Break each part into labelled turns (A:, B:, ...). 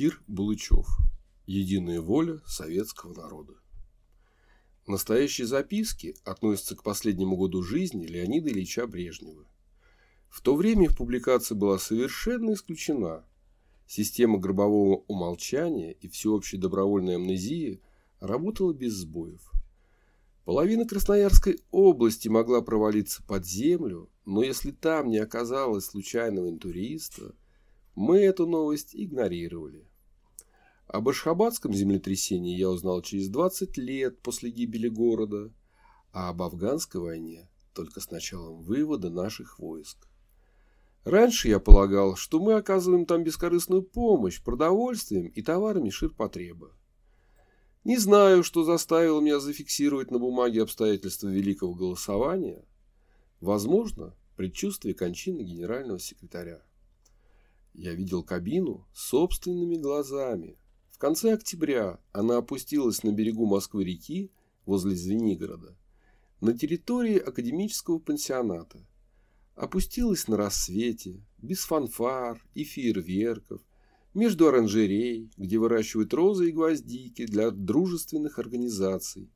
A: Кир Булычев. Единая воля советского народа. Настоящие записки относятся к последнему году жизни Леонида Ильича Брежнева. В то время в публикации была совершенно исключена система гробового умолчания и всеобщей добровольной амнезии работала без сбоев. Половина Красноярской области могла провалиться под землю, но если там не оказалось случайного интуриста, мы эту новость игнорировали. Об Ашхабадском землетрясении я узнал через 20 лет после гибели города, а об афганской войне только с началом вывода наших войск. Раньше я полагал, что мы оказываем там бескорыстную помощь продовольствием и товарами ширпотреба. Не знаю, что заставило меня зафиксировать на бумаге обстоятельства великого голосования. Возможно, предчувствие кончины генерального секретаря. Я видел кабину собственными глазами, конце октября она опустилась на берегу Москвы-реки возле Звенигорода на территории академического пансионата. Опустилась на рассвете, без фанфар и фейерверков, между оранжерей, где выращивают розы и гвоздики для дружественных организаций,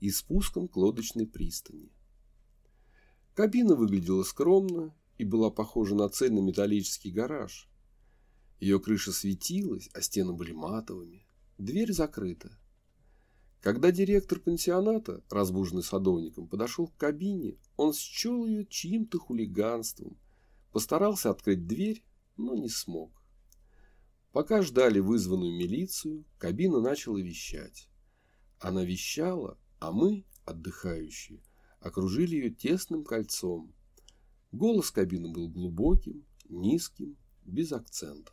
A: и спуском к лодочной пристани. Кабина выглядела скромно и была похожа на цельнометаллический гараж – ее крыша светилась, а стены были матовыми. Дверь закрыта. Когда директор пансионата, разбуженный садовником, подошел к кабине, он счел ее чьим-то хулиганством, постарался открыть дверь, но не смог. Пока ждали вызванную милицию, кабина начала вещать. Она вещала, а мы, отдыхающие, окружили ее тесным кольцом. Голос кабины был глубоким, низким, без акцента.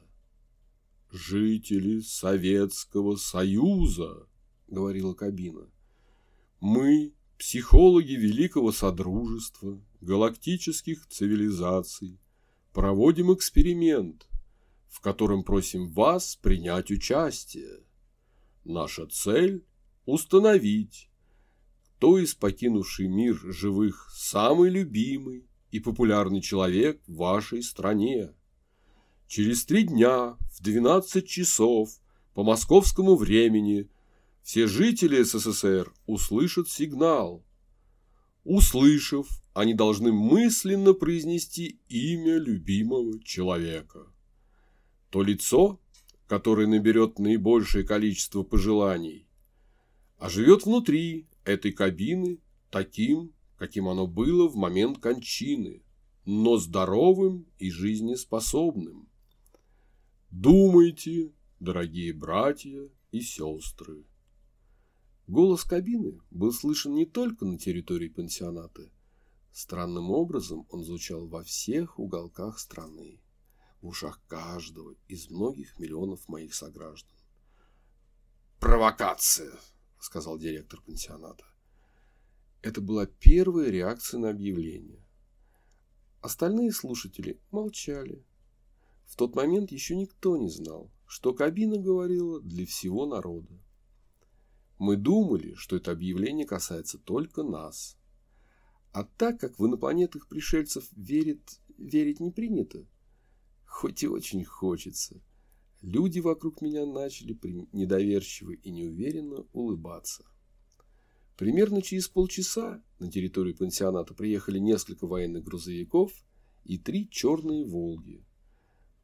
A: «Жители Советского Союза», — говорила кабина, — «мы, психологи Великого Содружества, галактических цивилизаций, проводим эксперимент, в котором просим вас принять участие. Наша цель – установить, кто из покинувший мир живых самый любимый и популярный человек в вашей стране. Через три дня в 12 часов по московскому времени все жители СССР услышат сигнал. Услышав, они должны мысленно произнести имя любимого человека. То лицо, которое наберет наибольшее количество пожеланий, а живет внутри этой кабины таким, каким оно было в момент кончины, но здоровым и жизнеспособным. Думайте, дорогие братья и сестры. Голос кабины был слышен не только на территории пансионата. Странным образом он звучал во всех уголках страны, в ушах каждого из многих миллионов моих сограждан. «Провокация!» – сказал директор пансионата. Это была первая реакция на объявление. Остальные слушатели молчали, в тот момент еще никто не знал, что кабина говорила для всего народа. Мы думали, что это объявление касается только нас. А так как в инопланетных пришельцев верит, верить не принято, хоть и очень хочется, люди вокруг меня начали недоверчиво и неуверенно улыбаться. Примерно через полчаса на территорию пансионата приехали несколько военных грузовиков и три черные «Волги»,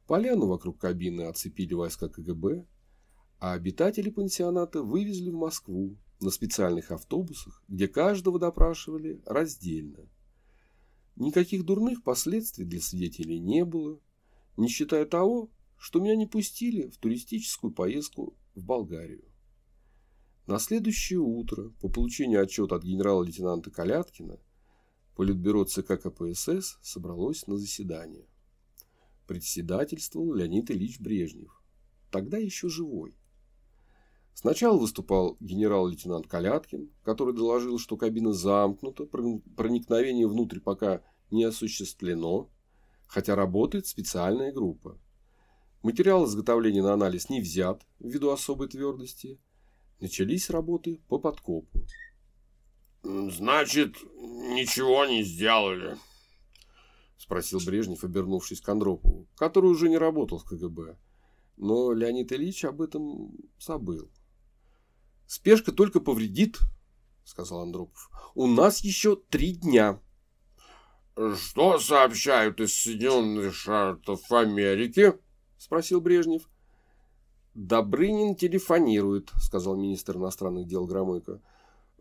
A: Поляну вокруг кабины оцепили войска КГБ, а обитатели пансионата вывезли в Москву на специальных автобусах, где каждого допрашивали раздельно. Никаких дурных последствий для свидетелей не было, не считая того, что меня не пустили в туристическую поездку в Болгарию. На следующее утро, по получению отчета от генерала-лейтенанта Каляткина, Политбюро ЦК КПСС собралось на заседание председательствовал Леонид Ильич Брежнев, тогда еще живой. Сначала выступал генерал-лейтенант Каляткин, который доложил, что кабина замкнута, проникновение внутрь пока не осуществлено, хотя работает специальная группа. Материал изготовления на анализ не взят ввиду особой твердости. Начались работы по подкопу.
B: «Значит, ничего не сделали», –
A: спросил Брежнев, обернувшись к Андропову, который уже не работал в КГБ. Но Леонид Ильич об этом забыл. «Спешка только повредит», — сказал Андропов. «У нас еще три дня».
B: «Что сообщают из Соединенных Штатов Америки?» – спросил Брежнев.
A: «Добрынин телефонирует», – сказал министр иностранных дел Громыко,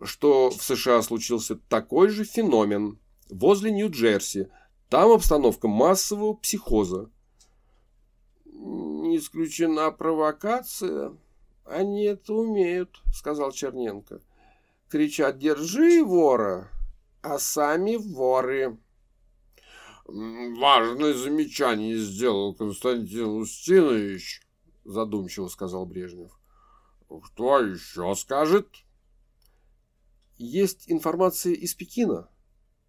A: «что в США случился такой же феномен возле Нью-Джерси. Там обстановка массового психоза».
C: «Не исключена провокация. Они это умеют», – сказал Черненко. «Кричат «Держи вора!», а сами воры».
B: Важное замечание сделал Константин Устинович, задумчиво сказал Брежнев. Кто еще скажет?
A: Есть информация из Пекина,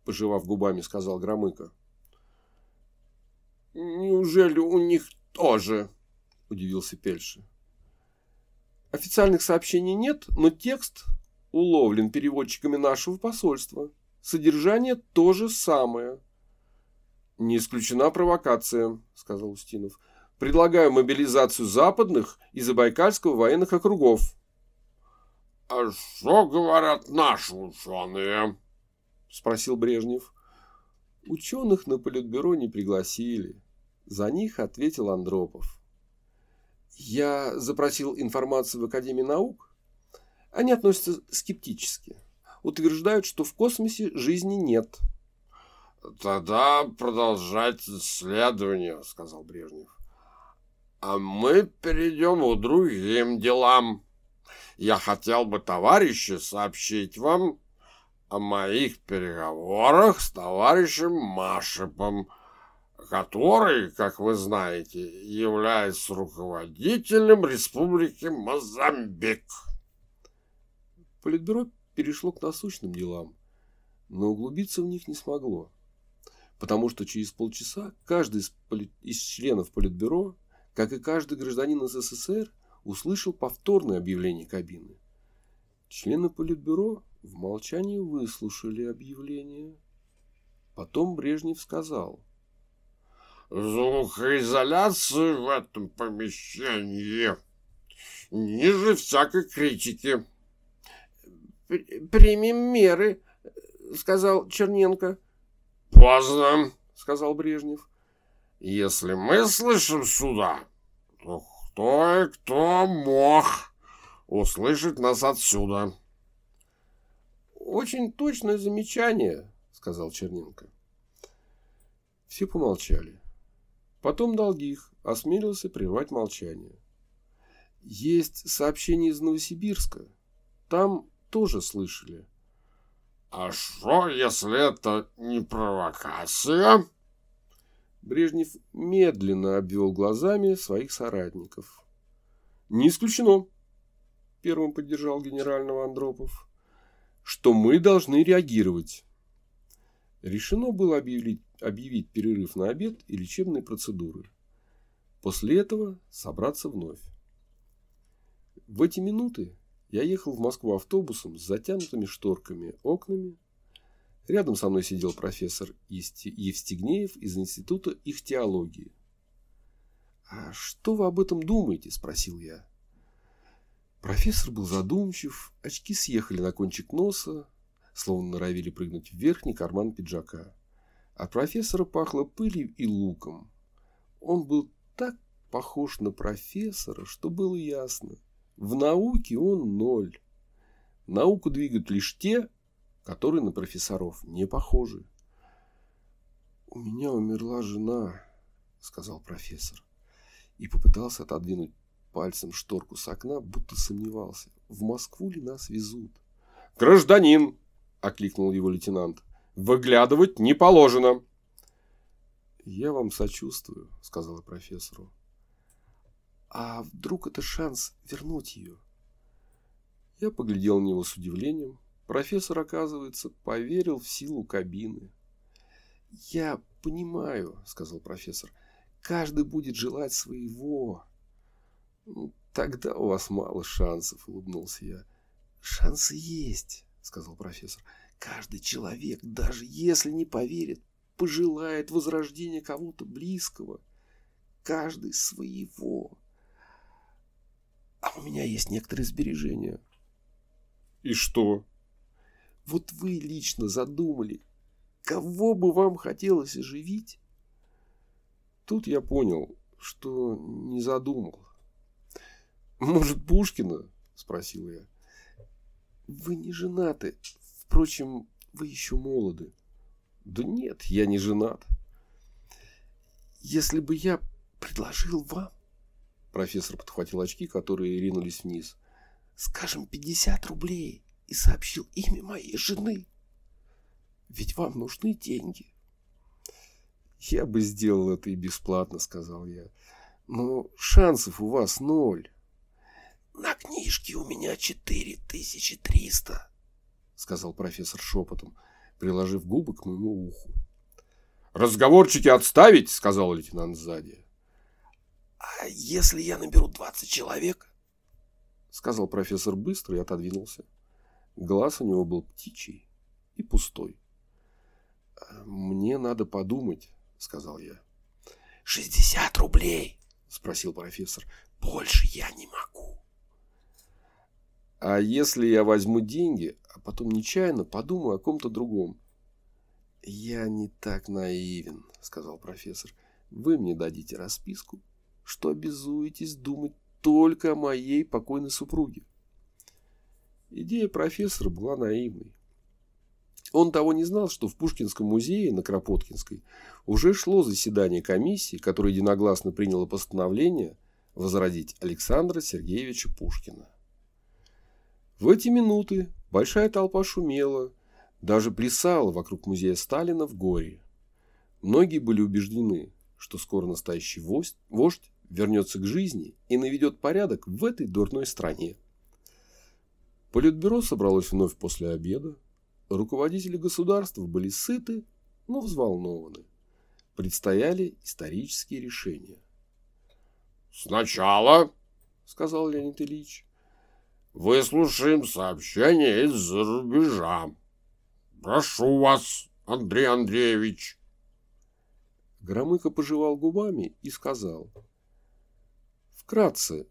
A: пожевав губами, сказал Громыко.
C: Неужели у них тоже? Удивился Пельши.
A: Официальных сообщений нет, но текст уловлен переводчиками нашего посольства. Содержание то же самое. «Не исключена провокация», — сказал Устинов. «Предлагаю мобилизацию западных и Забайкальского военных округов».
B: «А что говорят наши ученые?»
A: — спросил Брежнев. Ученых на политбюро не пригласили. За них ответил Андропов. Я запросил информацию в Академии наук. Они относятся скептически. Утверждают, что в космосе жизни нет.
B: Тогда продолжать исследование, сказал Брежнев. А мы перейдем к другим делам. Я хотел бы, товарищи, сообщить вам о моих переговорах с товарищем Машепом, который, как вы знаете, является руководителем Республики Мозамбик.
A: Политбюро перешло к насущным делам, но углубиться в них не смогло потому что через полчаса каждый из, поли... из членов Политбюро, как и каждый гражданин СССР, услышал повторное объявление кабины. Члены Политбюро в молчании выслушали объявление. Потом Брежнев сказал.
B: Звукоизоляция в этом помещении ниже всякой критики.
C: «Примем меры», — сказал Черненко.
B: «Поздно», — сказал Брежнев. «Если мы слышим сюда, то кто и кто мог услышать нас отсюда?»
A: «Очень точное замечание», — сказал Черненко. Все помолчали. Потом Долгих осмелился прервать молчание. Есть сообщение из Новосибирска. Там тоже слышали.
B: А что, если это не провокация?
A: Брежнев медленно обвел глазами своих соратников. Не исключено, первым поддержал генерального Андропов, что мы должны реагировать. Решено было объявить, объявить перерыв на обед и лечебные процедуры. После этого собраться вновь. В эти минуты я ехал в Москву автобусом с затянутыми шторками окнами. Рядом со мной сидел профессор Евстигнеев из Института ихтиологии. «А что вы об этом думаете?» – спросил я. Профессор был задумчив, очки съехали на кончик носа, словно норовили прыгнуть в верхний карман пиджака. От профессора пахло пылью и луком. Он был так похож на профессора, что было ясно. В науке он ноль. Науку двигают лишь те, которые на профессоров не похожи. «У меня умерла жена», — сказал профессор. И попытался отодвинуть пальцем шторку с окна, будто сомневался, в Москву ли нас везут.
B: «Гражданин!» — окликнул его лейтенант. «Выглядывать не положено!»
A: «Я вам сочувствую», — сказала профессору. А вдруг это шанс вернуть ее? Я поглядел на него с удивлением. Профессор, оказывается, поверил в силу кабины. «Я понимаю», — сказал профессор, — «каждый будет желать своего». «Ну, «Тогда у вас мало шансов», — улыбнулся я. «Шансы есть», — сказал профессор. «Каждый человек, даже если не поверит, пожелает возрождения кого-то близкого. Каждый своего.
C: меня есть некоторые сбережения.
B: И что?
C: Вот вы лично задумали, кого бы вам хотелось оживить?
A: Тут я понял, что не задумал. Может, Пушкина? Спросил я.
C: Вы не женаты. Впрочем, вы еще молоды.
A: Да нет, я не женат.
C: Если бы я предложил вам...
A: Профессор подхватил очки, которые ринулись вниз.
C: Скажем, 50 рублей и сообщил имя моей жены. Ведь вам нужны деньги.
A: Я бы сделал это и бесплатно, сказал я. Но шансов у вас ноль.
C: На книжке у меня 4300, сказал профессор шепотом, приложив губы к моему уху.
B: «Разговорчики отставить!» — сказал лейтенант сзади.
C: «А если я наберу 20 человек?» — сказал профессор быстро и отодвинулся.
A: Глаз у него был птичий и пустой. «Мне надо подумать», — сказал я.
C: «Шестьдесят рублей?» — спросил профессор. «Больше я не могу».
A: «А если я возьму деньги, а потом нечаянно подумаю о ком-то другом?» «Я не так наивен», — сказал профессор. «Вы мне дадите расписку, что обязуетесь думать только о моей покойной супруге». Идея профессора была наивной. Он того не знал, что в Пушкинском музее на Кропоткинской уже шло заседание комиссии, которая единогласно приняла постановление возродить Александра Сергеевича Пушкина. В эти минуты большая толпа шумела, даже плясала вокруг музея Сталина в горе. Многие были убеждены, что скоро настоящий вождь, вождь вернется к жизни и наведет порядок в этой дурной стране. Политбюро собралось вновь после обеда. Руководители государства были сыты, но взволнованы. Предстояли исторические решения.
B: «Сначала, — сказал Леонид Ильич, — выслушаем сообщение из-за рубежа. Прошу вас, Андрей Андреевич».
A: Громыко пожевал губами и сказал. Вкратце,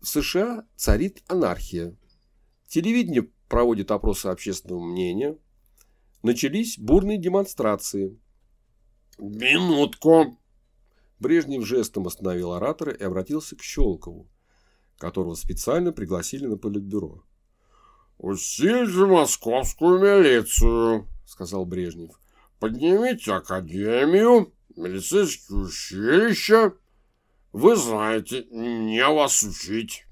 A: в США царит анархия. Телевидение проводит опросы общественного мнения. Начались бурные демонстрации.
B: «Минутку!»
A: Брежнев жестом остановил оратора и обратился к Щелкову, которого специально пригласили на политбюро.
B: «Усильте московскую милицию», — сказал Брежнев. «Поднимите академию, милицейские училища. Вы знаете, не вас учить»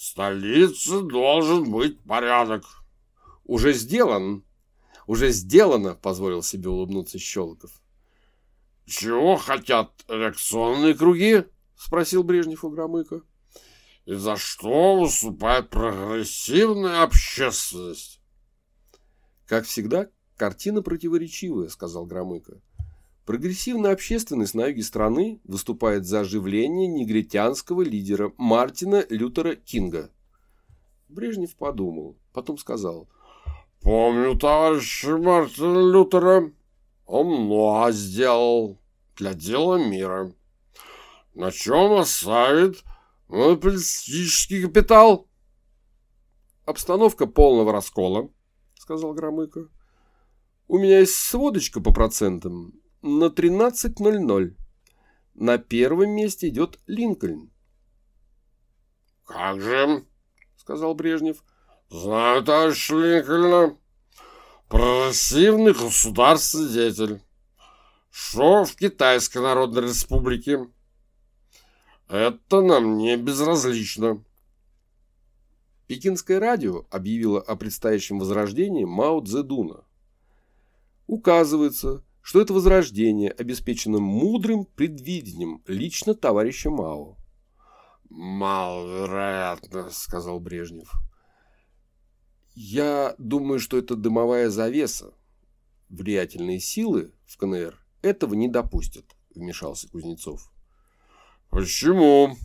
B: столице должен быть порядок.
A: Уже сделан. Уже сделано, позволил себе улыбнуться Щелоков.
B: Чего хотят реакционные круги?
A: Спросил Брежнев у Громыка.
B: И за что выступает прогрессивная общественность?
A: Как всегда, картина противоречивая, сказал Громыко. Прогрессивная общественность на юге страны выступает за оживление негритянского лидера Мартина Лютера Кинга. Брежнев подумал, потом сказал.
B: «Помню товарища Мартина Лютера. Он много сделал для дела мира. На чем оставит монополистический капитал?»
A: «Обстановка полного раскола», — сказал Громыко. «У меня есть сводочка по процентам на 13.00. На первом месте идет Линкольн.
B: «Как же?» — сказал Брежнев. «Знаю товарищ Линкольна. Прогрессивный государственный деятель. Что в Китайской Народной Республике? Это нам не безразлично».
A: Пекинское радио объявило о предстоящем возрождении Мао Цзэдуна. Указывается, что это возрождение обеспечено мудрым предвидением лично товарища Мао.
B: «Маловероятно», — сказал Брежнев.
A: «Я думаю, что это дымовая завеса. Влиятельные силы в КНР этого не допустят», — вмешался Кузнецов.
B: «Почему?»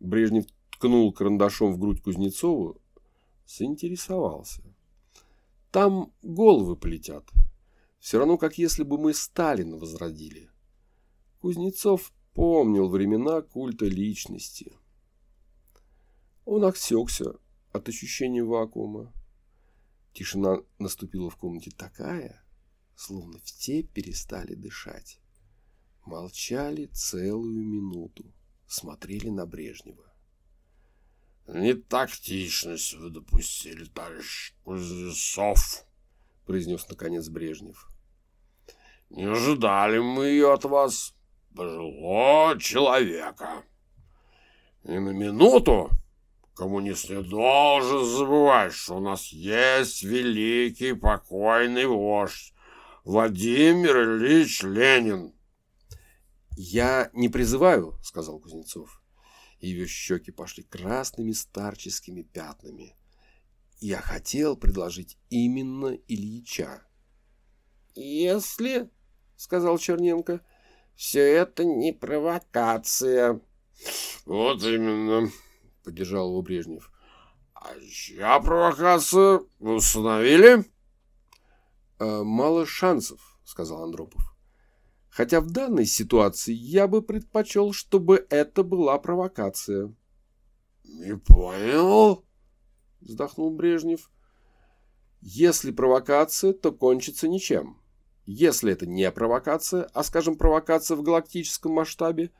A: Брежнев ткнул карандашом в грудь Кузнецову, заинтересовался. «Там головы полетят. Все равно, как если бы мы Сталина возродили. Кузнецов помнил времена культа личности. Он осекся от ощущения вакуума. Тишина наступила в комнате такая, словно все перестали дышать. Молчали целую минуту, смотрели на Брежнева.
B: «Не тактичность вы допустили, товарищ Кузнецов», — произнес наконец Брежнев. «Не ожидали мы ее от вас, пожилого человека. И на минуту коммунист не должен забывать, что у нас есть великий покойный вождь Владимир Ильич Ленин».
A: «Я не призываю», — сказал Кузнецов ее щеки пошли красными старческими пятнами. Я хотел предложить именно Ильича.
C: «Если, — сказал Черненко, — все это не провокация».
B: «Вот именно», — поддержал его Брежнев. «А чья провокация установили?»
A: «Э, «Мало шансов», — сказал Андропов. Хотя в данной ситуации я бы предпочел, чтобы это была провокация.
B: «Не понял?»
A: – вздохнул Брежнев. «Если провокация, то кончится ничем. Если это не провокация, а, скажем, провокация в галактическом масштабе,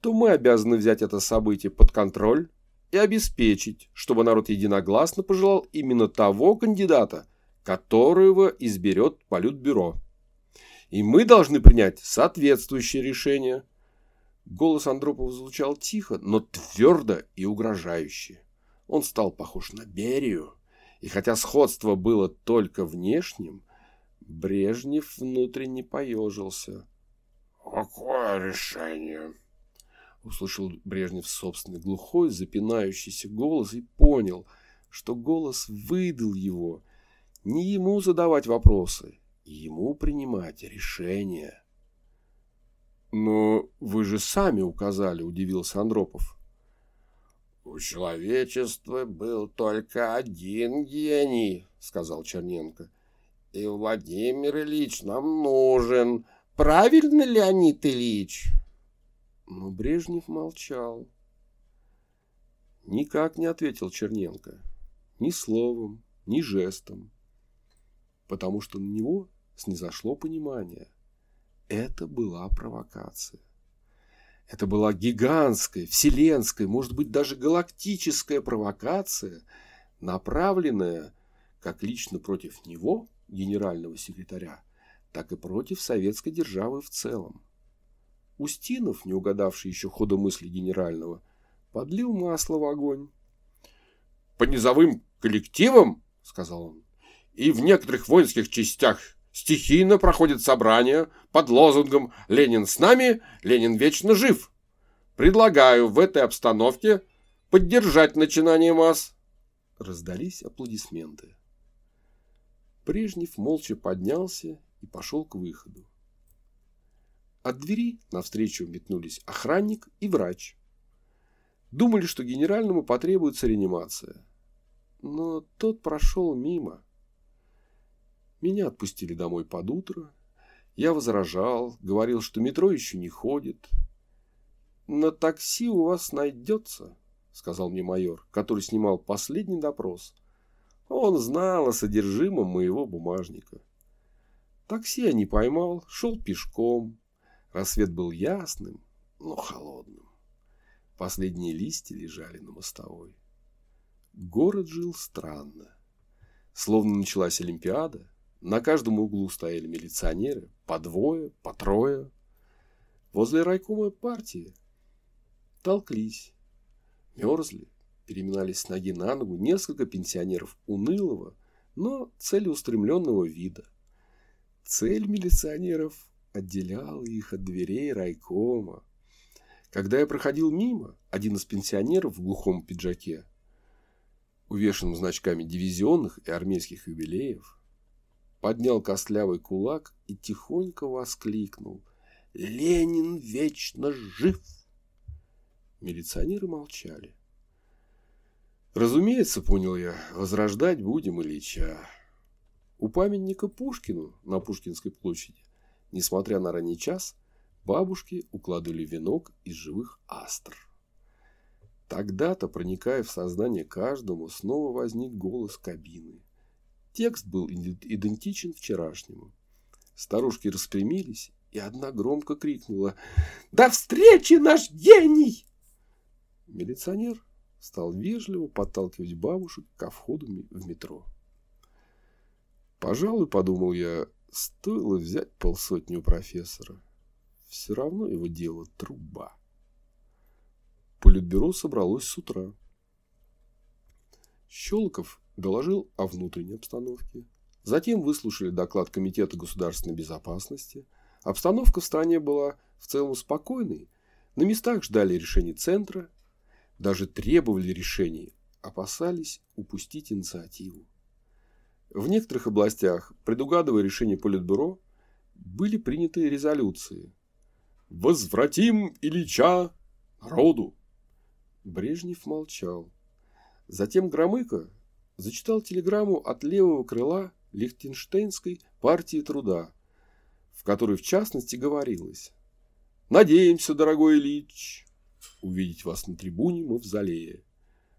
A: то мы обязаны взять это событие под контроль и обеспечить, чтобы народ единогласно пожелал именно того кандидата, которого изберет Политбюро и мы должны принять соответствующее решение. Голос Андропова звучал тихо, но твердо и угрожающе. Он стал похож на Берию, и хотя сходство было только внешним, Брежнев внутренне поежился.
B: «Какое решение?»
A: Услышал Брежнев собственный глухой, запинающийся голос и понял, что голос выдал его. Не ему задавать вопросы, ему принимать решение. «Но вы же сами указали», – удивился Андропов.
C: «У человечества был только один гений», – сказал Черненко. «И Владимир Ильич нам нужен. Правильно, Леонид Ильич?»
A: Но Брежнев молчал. Никак не ответил Черненко. Ни словом, ни жестом. Потому что на него снизошло понимание. Это была провокация. Это была гигантская, вселенская, может быть, даже галактическая провокация, направленная как лично против него, генерального секретаря, так и против советской державы в целом. Устинов, не угадавший еще хода мысли генерального, подлил масло в огонь.
B: «По низовым коллективам, — сказал он, — и в некоторых воинских частях стихийно проходит собрание под лозунгом «Ленин с нами, Ленин вечно жив». Предлагаю в этой обстановке поддержать начинание масс.
A: Раздались аплодисменты. Брежнев молча поднялся и пошел к выходу. От двери навстречу метнулись охранник и врач. Думали, что генеральному потребуется реанимация. Но тот прошел мимо. Меня отпустили домой под утро. Я возражал, говорил, что метро еще не ходит. «На такси у вас найдется», — сказал мне майор, который снимал последний допрос. Он знал о содержимом моего бумажника. Такси я не поймал, шел пешком. Рассвет был ясным, но холодным. Последние листья лежали на мостовой. Город жил странно. Словно началась Олимпиада, на каждом углу стояли милиционеры, по двое, по трое. Возле райкома партии толклись, мерзли, переминались с ноги на ногу несколько пенсионеров унылого, но целеустремленного вида. Цель милиционеров отделяла их от дверей райкома. Когда я проходил мимо, один из пенсионеров в глухом пиджаке, увешанном значками дивизионных и армейских юбилеев, поднял костлявый кулак и тихонько воскликнул. «Ленин вечно жив!» Милиционеры молчали. Разумеется, понял я, возрождать будем Ильича. У памятника Пушкину на Пушкинской площади, несмотря на ранний час, бабушки укладывали венок из живых астр. Тогда-то, проникая в сознание каждому, снова возник голос кабины. Текст был идентичен вчерашнему. Старушки распрямились, и одна громко крикнула «До встречи, наш гений!» Милиционер стал вежливо подталкивать бабушек ко входу в метро. Пожалуй, подумал я, стоило взять полсотни у профессора. Все равно его дело труба. Политбюро собралось с утра. Щелоков доложил о внутренней обстановке. Затем выслушали доклад Комитета государственной безопасности. Обстановка в стране была в целом спокойной. На местах ждали решений центра. Даже требовали решений. Опасались упустить инициативу. В некоторых областях, предугадывая решение Политбюро, были приняты резолюции. «Возвратим Ильича народу!» Брежнев молчал. Затем Громыко зачитал телеграмму от левого крыла Лихтенштейнской партии труда, в которой в частности говорилось «Надеемся, дорогой Ильич, увидеть вас на трибуне Мавзолея.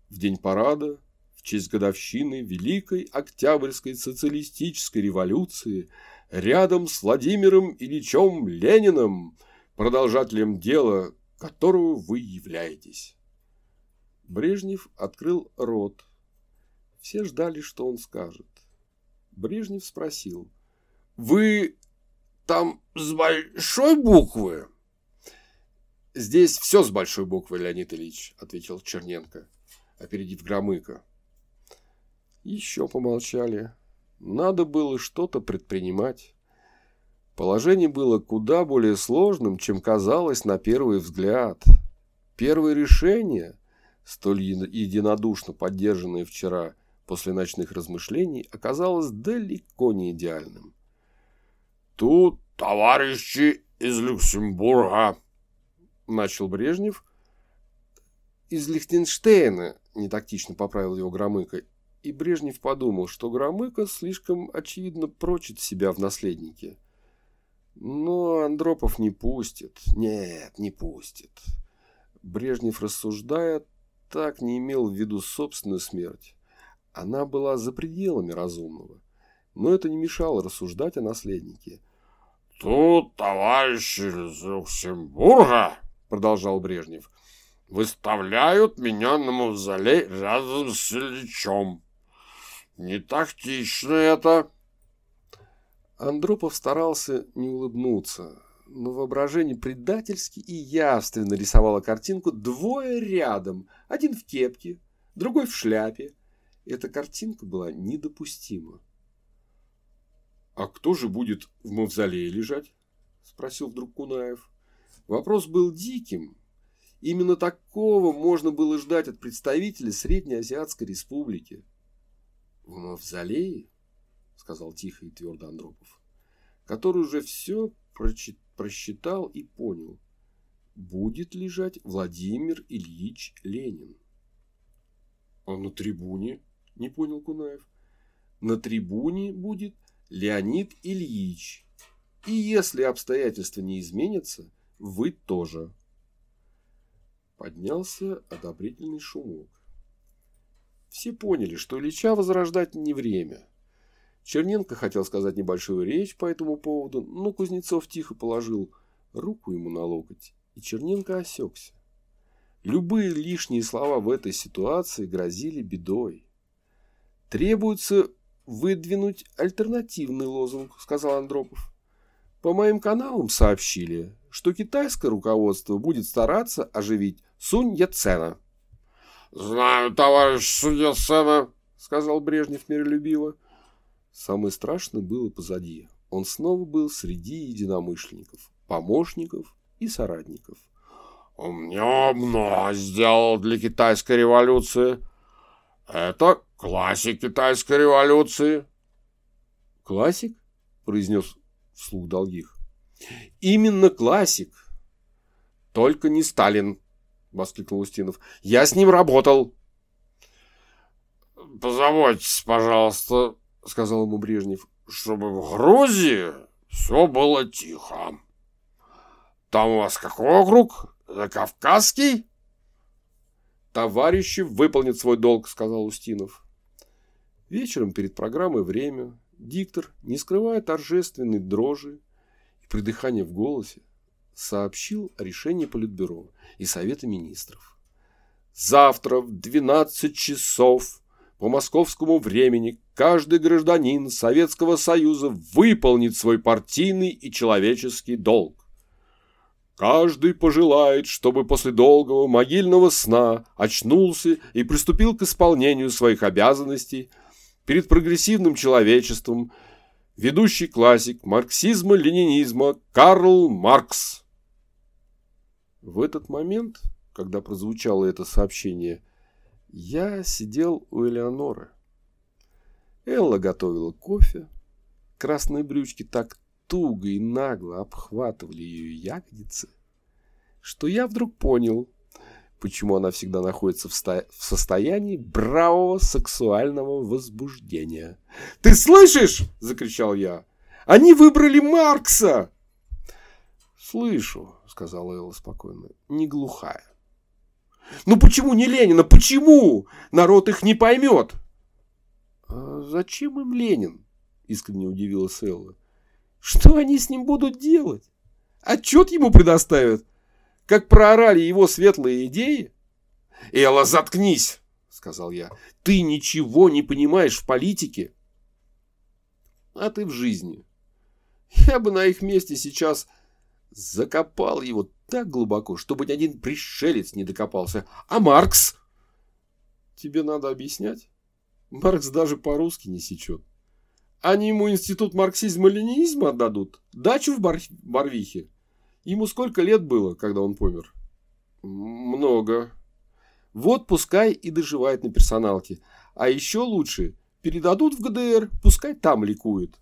A: В день парада, в честь годовщины Великой Октябрьской социалистической революции, рядом с Владимиром Ильичем Лениным, продолжателем дела, которого вы являетесь». Брежнев открыл рот. Все ждали, что он скажет. Брежнев спросил. «Вы там с большой буквы?» «Здесь все с большой буквы, Леонид Ильич», — ответил Черненко, опередив Громыка. Еще помолчали. Надо было что-то предпринимать. Положение было куда более сложным, чем казалось на первый взгляд. Первое решение столь единодушно поддержанное вчера после ночных размышлений, оказалось далеко не идеальным.
B: «Тут товарищи из Люксембурга», — начал Брежнев.
A: «Из Лихтенштейна», — нетактично поправил его Громыко, и Брежнев подумал, что Громыко слишком очевидно прочит себя в наследнике. Но Андропов не пустит. Нет, не пустит. Брежнев, рассуждая, так не имел в виду собственную смерть. Она была за пределами разумного. Но это не мешало рассуждать о наследнике.
B: «Тут товарищи из Люксембурга, — продолжал Брежнев, — выставляют меня на мавзолей рядом с Ильичом. Не тактично это».
A: Андропов старался не улыбнуться, но воображение предательски и явственно рисовало картинку двое рядом, один в кепке, другой в шляпе. Эта картинка была недопустима.
B: «А кто же будет в мавзолее лежать?» – спросил вдруг Кунаев.
A: Вопрос был диким. Именно такого можно было ждать от представителя Среднеазиатской республики. «В мавзолее?» – сказал тихо и твердо Андропов, который уже все просчитал и понял. Будет лежать Владимир Ильич Ленин.
B: А на трибуне? Не понял Кунаев.
A: На трибуне будет Леонид Ильич. И если обстоятельства не изменятся, вы тоже. Поднялся одобрительный шумок. Все поняли, что Ильича возрождать не время. Черненко хотел сказать небольшую речь по этому поводу, но Кузнецов тихо положил руку ему на локоть, и Черненко осекся. Любые лишние слова в этой ситуации грозили бедой. «Требуется выдвинуть альтернативный лозунг», — сказал Андропов. «По моим каналам сообщили, что китайское руководство будет стараться оживить Сунь Яцена».
B: «Знаю, товарищ Сунь Яцена», — сказал Брежнев миролюбиво.
A: Самое страшное было позади. Он снова был среди единомышленников, помощников и соратников.
B: «Он много сделал для китайской революции. Это классик китайской революции».
A: «Классик?» – произнес вслух Долгих. «Именно классик!» «Только не Сталин!» – воскликнул Устинов. «Я с ним работал!»
B: «Позаботьтесь, пожалуйста, — сказал ему Брежнев, — чтобы в Грузии все было тихо. Там у вас какой округ? Кавказский? Товарищи выполнят свой долг, сказал Устинов. Вечером перед программой «Время» диктор, не скрывая торжественной дрожи и придыхания в голосе, сообщил о решении Политбюро и Совета Министров. Завтра в 12 часов по московскому времени каждый гражданин Советского Союза выполнит свой партийный и человеческий долг. Каждый пожелает, чтобы после долгого могильного сна очнулся и приступил к исполнению своих обязанностей – перед прогрессивным человечеством ведущий классик марксизма-ленинизма Карл Маркс. В этот момент, когда прозвучало это сообщение, я сидел у Элеоноры. Элла готовила кофе. Красные брючки так туго и нагло обхватывали ее ягодицы, что я вдруг понял, почему она всегда находится в, ста- в состоянии бравого сексуального возбуждения. «Ты слышишь?» – закричал я. «Они выбрали Маркса!» «Слышу», – сказала Элла спокойно, – «не глухая». «Ну почему не Ленина? Почему? Народ их не поймет!» «А зачем им Ленин?» – искренне удивилась Элла. «Что они с ним будут делать? Отчет ему предоставят?» как проорали его светлые идеи? «Элла, заткнись!» — сказал я. «Ты ничего не понимаешь в политике, а ты в жизни. Я бы на их месте сейчас закопал его так глубоко, чтобы ни один пришелец не докопался. А Маркс? Тебе надо объяснять. Маркс даже по-русски не сечет. Они ему институт марксизма-ленинизма отдадут, дачу в Бар... Барвихе. Ему сколько лет было, когда он помер? Много. Вот пускай и доживает на персоналке. А еще лучше, передадут в ГДР, пускай там ликует.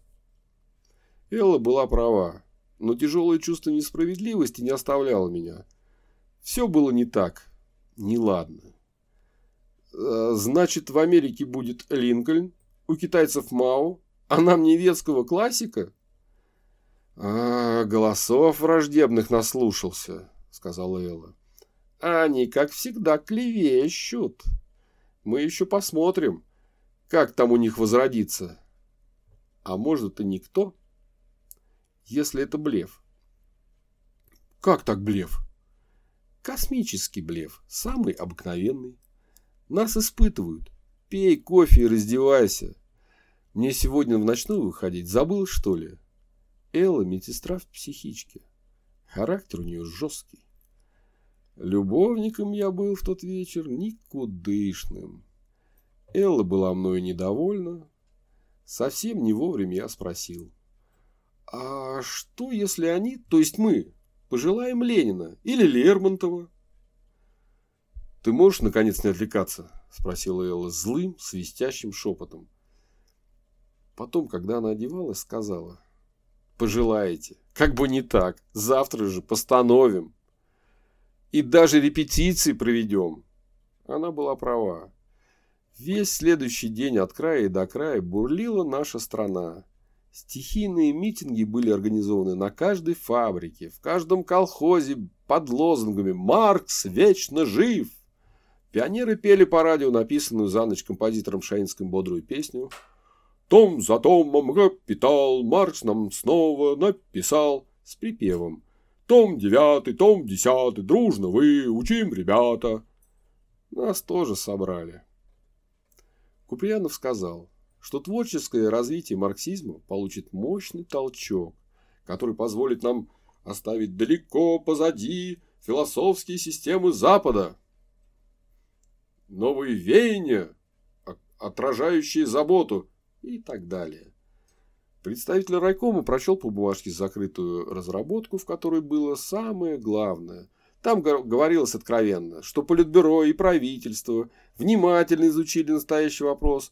B: Элла была права, но тяжелое чувство несправедливости не оставляло меня. Все было не так, неладно. Э, значит, в Америке будет Линкольн, у китайцев Мао, а нам немецкого классика? «А, голосов враждебных наслушался», — сказала Элла. «Они, как всегда, клевещут. Мы еще посмотрим, как там у них возродится. А может и никто, если это блеф». «Как так блеф?» «Космический блеф, самый обыкновенный. Нас испытывают. Пей кофе и раздевайся. Мне сегодня в ночную выходить забыл, что ли?» Элла медсестра в психичке. Характер у нее жесткий. Любовником я был в тот вечер никудышным. Элла была мною недовольна. Совсем не вовремя я спросил. А что, если они, то есть мы, пожелаем Ленина или Лермонтова? Ты можешь, наконец, не отвлекаться? Спросила Элла злым, свистящим шепотом. Потом, когда она одевалась, сказала пожелаете. Как бы не так. Завтра же постановим. И даже репетиции проведем. Она была права. Весь следующий день от края до края бурлила наша страна. Стихийные митинги были организованы на каждой фабрике, в каждом колхозе под лозунгами «Маркс вечно жив!». Пионеры пели по радио написанную за ночь композитором Шаинским бодрую песню – том за томом капитал Маркс нам снова написал с припевом. Том девятый, том десятый, дружно вы, учим, ребята. Нас тоже собрали. Куприянов сказал, что творческое развитие марксизма получит мощный толчок, который позволит нам оставить далеко позади философские системы Запада. Новые веяния, отражающие заботу и так далее. Представитель райкома прочел по бумажке закрытую разработку, в которой было самое главное. Там говорилось откровенно, что Политбюро и правительство внимательно изучили настоящий вопрос.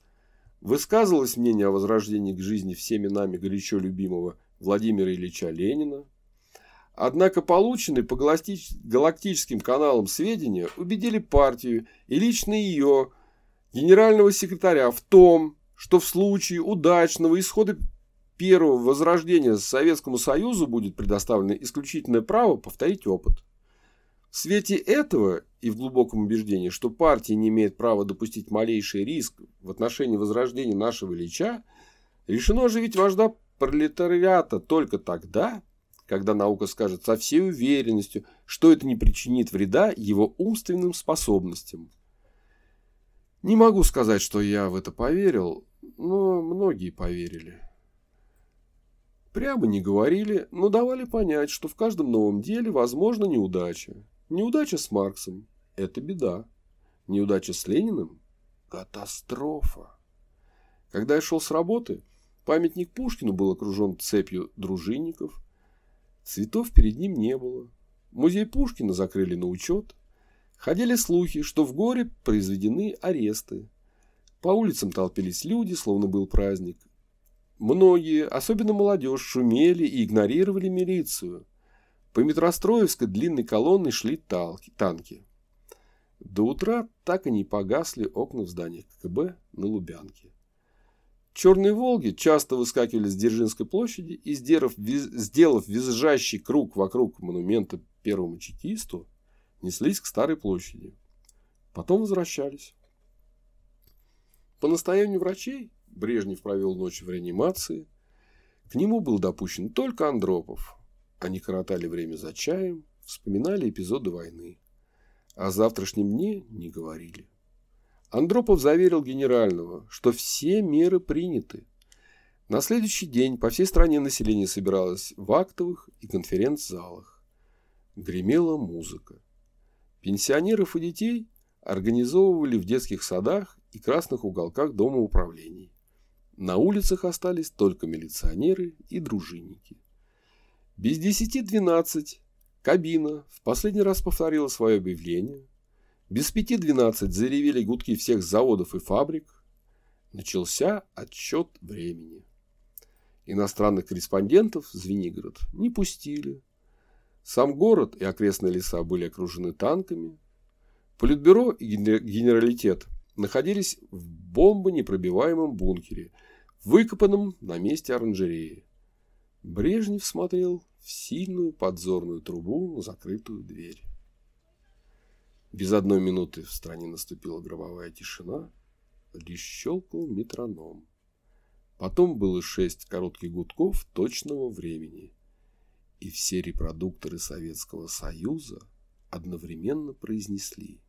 B: Высказывалось мнение о возрождении к жизни всеми нами горячо любимого Владимира Ильича Ленина. Однако полученные по галактическим каналам сведения убедили партию и лично ее, генерального секретаря, в том, что в случае удачного исхода первого возрождения Советскому Союзу будет предоставлено исключительное право повторить опыт.
A: В свете этого и в глубоком убеждении, что партия не имеет права допустить малейший риск в отношении возрождения нашего Ильича, решено оживить вождя пролетариата только тогда, когда наука скажет со всей уверенностью, что это не причинит вреда его умственным способностям. Не могу сказать, что я в это поверил, но многие поверили. Прямо не говорили, но давали понять, что в каждом новом деле возможна неудача. Неудача с Марксом – это беда. Неудача с Лениным – катастрофа. Когда я шел с работы, памятник Пушкину был окружен цепью дружинников. Цветов перед ним не было. Музей Пушкина закрыли на учет. Ходили слухи, что в горе произведены аресты. По улицам толпились люди, словно был праздник. Многие, особенно молодежь, шумели и игнорировали милицию. По Метростроевской длинной колонной шли танки. До утра так и не погасли окна в зданиях КГБ на Лубянке. Черные «Волги» часто выскакивали с Дзержинской площади и, сделав, сделав визжащий круг вокруг монумента первому чекисту, неслись к Старой площади. Потом возвращались. По настоянию врачей Брежнев провел ночь в реанимации. К нему был допущен только Андропов. Они коротали время за чаем, вспоминали эпизоды войны. О завтрашнем дне не говорили. Андропов заверил генерального, что все меры приняты. На следующий день по всей стране население собиралось в актовых и конференц-залах. Гремела музыка. Пенсионеров и детей организовывали в детских садах и красных уголках дома управлений. На улицах остались только милиционеры и дружинники. Без десяти двенадцать кабина в последний раз повторила свое объявление – без пяти двенадцать заревели гудки всех заводов и фабрик. Начался отсчет времени. Иностранных корреспондентов в Звенигород не пустили. Сам город и окрестные леса были окружены танками. Политбюро и генералитет находились в бомбонепробиваемом бункере, выкопанном на месте оранжереи. Брежнев смотрел в сильную подзорную трубу на закрытую дверь. Без одной минуты в стране наступила гробовая тишина, лишь щелкнул метроном. Потом было шесть коротких гудков точного времени, и все репродукторы Советского Союза одновременно произнесли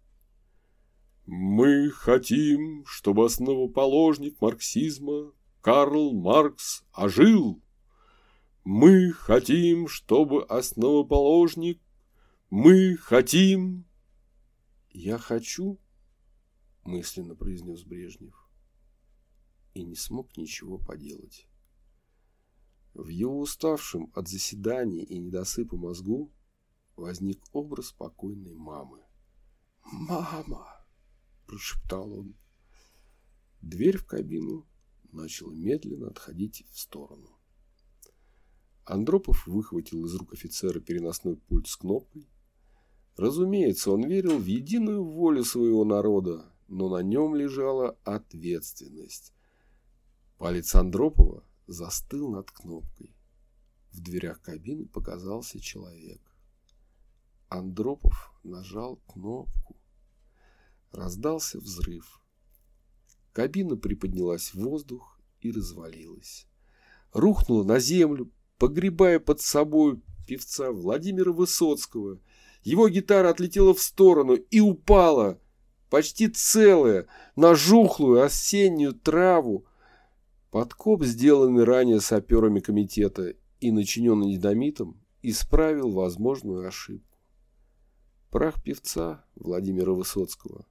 A: «Мы хотим, чтобы основоположник марксизма Карл Маркс ожил! Мы хотим, чтобы основоположник... Мы хотим...» «Я хочу», – мысленно произнес Брежнев, и не смог ничего поделать. В его уставшем от заседаний и недосыпа мозгу возник образ спокойной мамы. «Мама!» – прошептал он. Дверь в кабину начала медленно отходить в сторону. Андропов выхватил из рук офицера переносной пульт с кнопкой, Разумеется, он верил в единую волю своего народа, но на нем лежала ответственность. Палец Андропова застыл над кнопкой. В дверях кабины показался человек. Андропов нажал кнопку. Раздался взрыв. Кабина приподнялась в воздух и развалилась. Рухнула на землю, погребая под собой певца Владимира Высоцкого – его гитара отлетела в сторону и упала, почти целая, на жухлую осеннюю траву. Подкоп, сделанный ранее саперами комитета и начиненный динамитом, исправил возможную ошибку. Прах певца Владимира Высоцкого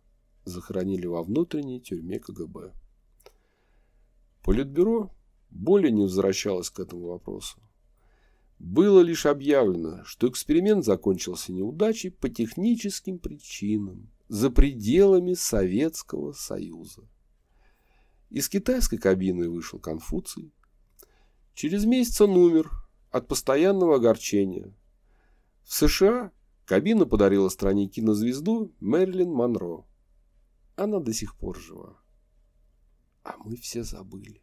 A: захоронили во внутренней тюрьме КГБ. Политбюро более не возвращалось к этому вопросу. Было лишь объявлено, что эксперимент закончился неудачей по техническим причинам за пределами Советского Союза. Из китайской кабины вышел Конфуций. Через месяц он умер от постоянного огорчения. В США кабина подарила стране кинозвезду Мэрилин Монро. Она до сих пор жива. А мы все забыли.